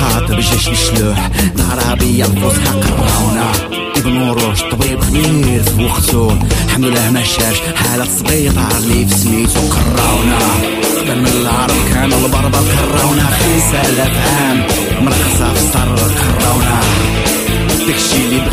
خاطب جيش الشلوح العربية الفصحى قراونا ابن روش طبيب خبير في وقتو الحمد لله ما شاش حالة سبيطار اللي في سميتو كان من العرب كان البربر كراونا خمسة آلاف عام مرخصة في الصر كراونا داكشي اللي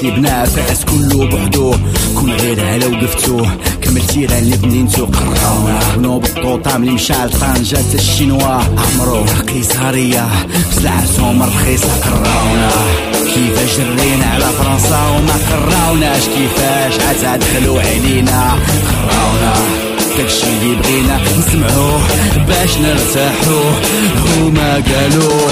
اللي بنا فأس كله بوحدو. كون غير على وقفتوه كمل تيران اللي بنينتو قراونا بنو بالطوطام اللي مشى لطنجة تا الشينوا عمرو قيصرية بسلعتهم رخيصة قراونا كيفاش جرينا على فرنسا وما قراوناش كيفاش عاد دخلوا علينا. قراونا داكشي اللي بغينا نسمعوه باش نرتاحوه هما قالوه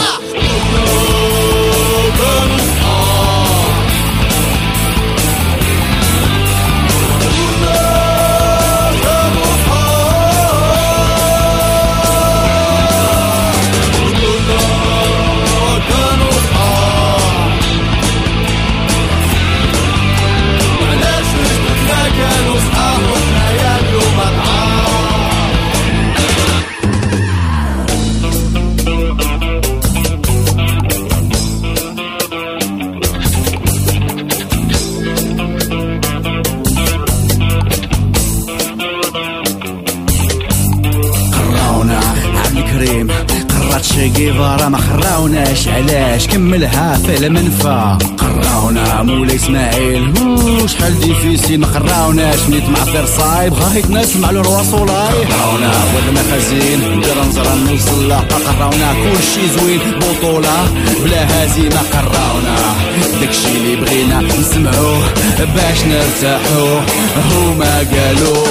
شي جيفارا ما خراوناش علاش كملها في المنفى قراونا مولاي اسماعيل شحال ديفيسيل ما خراوناش نيت مع فرصاي بغا يتناسب على الرواصولاي قراونا ولد مخازين ندير نزرة نوصل قراونا كلشي زوين بطولة بلا هزيمة قراونا داكشي اللي بغينا نسمعوه باش نرتاحوه هما قالوه